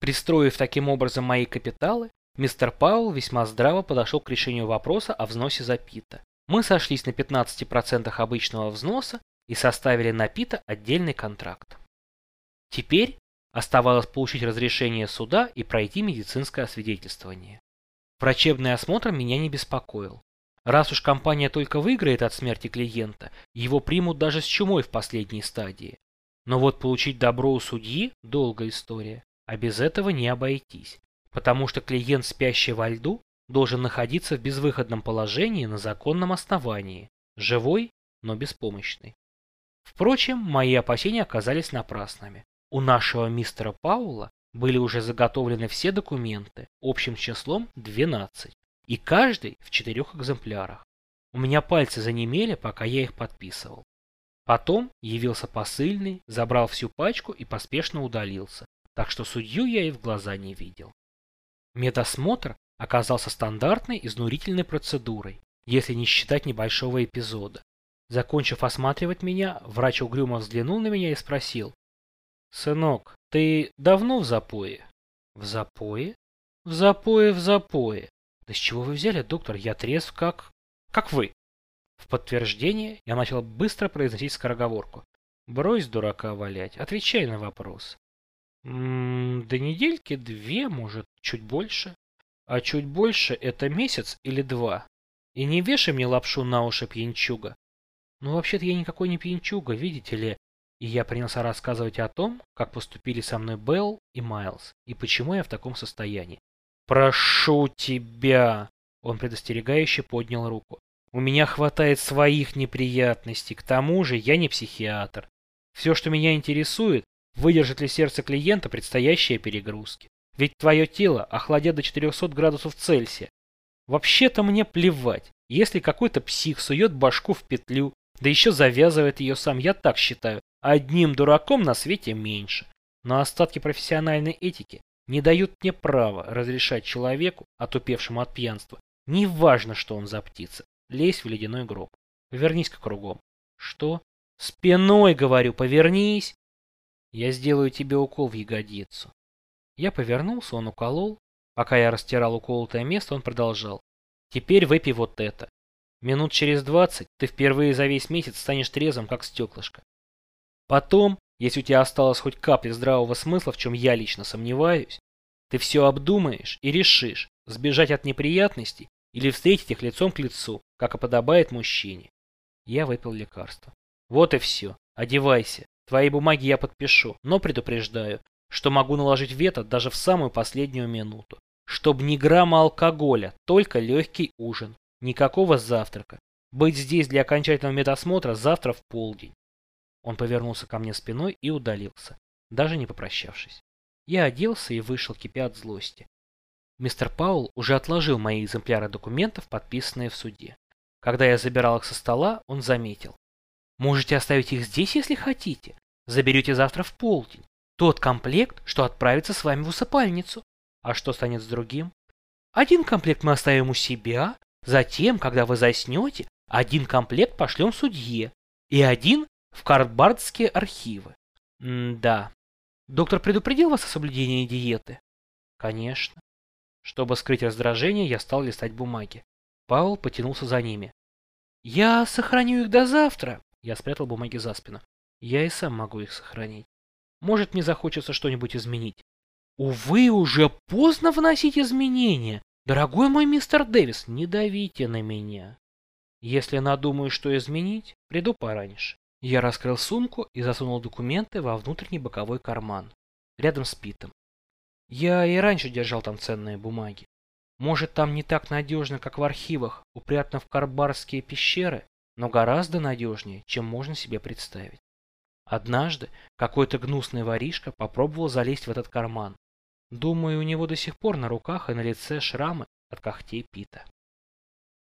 Пристроив таким образом мои капиталы, мистер Пауэлл весьма здраво подошел к решению вопроса о взносе за Пита. Мы сошлись на 15% обычного взноса и составили на Пита отдельный контракт. Теперь оставалось получить разрешение суда и пройти медицинское освидетельствование. Врачебный осмотр меня не беспокоил. Раз уж компания только выиграет от смерти клиента, его примут даже с чумой в последней стадии. Но вот получить добро у судьи – долгая история, а без этого не обойтись, потому что клиент, спящий во льду, должен находиться в безвыходном положении на законном основании, живой, но беспомощный. Впрочем, мои опасения оказались напрасными. У нашего мистера Паула были уже заготовлены все документы, общим числом 12, и каждый в четырех экземплярах. У меня пальцы занемели, пока я их подписывал. Потом явился посыльный, забрал всю пачку и поспешно удалился, так что судью я и в глаза не видел. Медосмотр оказался стандартной изнурительной процедурой, если не считать небольшого эпизода. Закончив осматривать меня, врач угрюмо взглянул на меня и спросил. «Сынок, ты давно в запое?» «В запое?» «В запое, в запое. Да с чего вы взяли, доктор? Я трезв как... как вы». В подтверждение я начал быстро произносить скороговорку. «Брось дурака валять, отвечай на вопрос». «Ммм, до недельки две, может, чуть больше. А чуть больше это месяц или два. И не вешай мне лапшу на уши, пьянчуга. Ну, вообще-то я никакой не пьянчуга, видите ли. И я принялся рассказывать о том, как поступили со мной Белл и Майлз, и почему я в таком состоянии. «Прошу тебя!» Он предостерегающе поднял руку. «У меня хватает своих неприятностей, к тому же я не психиатр. Все, что меня интересует, выдержит ли сердце клиента предстоящие перегрузки. Ведь твое тело охладят до 400 градусов Цельсия. Вообще-то мне плевать, если какой-то псих сует башку в петлю, да еще завязывает ее сам, я так считаю, одним дураком на свете меньше. Но остатки профессиональной этики не дают мне права разрешать человеку, отупевшему от пьянства, неважно, что он за птица, лезть в ледяной гроб. Повернись-ка кругом. Что? Спиной, говорю, повернись. Я сделаю тебе укол в ягодицу. Я повернулся, он уколол. Пока я растирал уколотое место, он продолжал. Теперь выпей вот это. Минут через двадцать ты впервые за весь месяц станешь трезвым, как стеклышко. Потом, если у тебя осталось хоть капля здравого смысла, в чем я лично сомневаюсь, ты все обдумаешь и решишь, сбежать от неприятностей или встретить их лицом к лицу, как и подобает мужчине. Я выпил лекарство. Вот и все. Одевайся. Твои бумаги я подпишу, но предупреждаю, что могу наложить вето даже в самую последнюю минуту. Чтоб ни грамма алкоголя, только легкий ужин. Никакого завтрака. Быть здесь для окончательного медосмотра завтра в полдень. Он повернулся ко мне спиной и удалился, даже не попрощавшись. Я оделся и вышел, кипя от злости. Мистер Паул уже отложил мои экземпляры документов, подписанные в суде. Когда я забирал их со стола, он заметил. «Можете оставить их здесь, если хотите. Заберете завтра в полдень. Тот комплект, что отправится с вами в усыпальницу. А что станет с другим? Один комплект мы оставим у себя, затем, когда вы заснете, один комплект пошлем судье и один в Картбардские архивы. М да. Доктор предупредил вас о соблюдении диеты? Конечно. Чтобы скрыть раздражение, я стал листать бумаги. Паул потянулся за ними. «Я сохраню их до завтра!» Я спрятал бумаги за спину. «Я и сам могу их сохранить. Может, мне захочется что-нибудь изменить. Увы, уже поздно вносить изменения. Дорогой мой мистер Дэвис, не давите на меня. Если надумаю, что изменить, приду пораньше. Я раскрыл сумку и засунул документы во внутренний боковой карман, рядом с Питом. Я и раньше держал там ценные бумаги. Может, там не так надежно, как в архивах, упрятано в карбарские пещеры, но гораздо надежнее, чем можно себе представить. Однажды какой-то гнусный воришка попробовал залезть в этот карман. Думаю, у него до сих пор на руках и на лице шрамы от когтей Пита.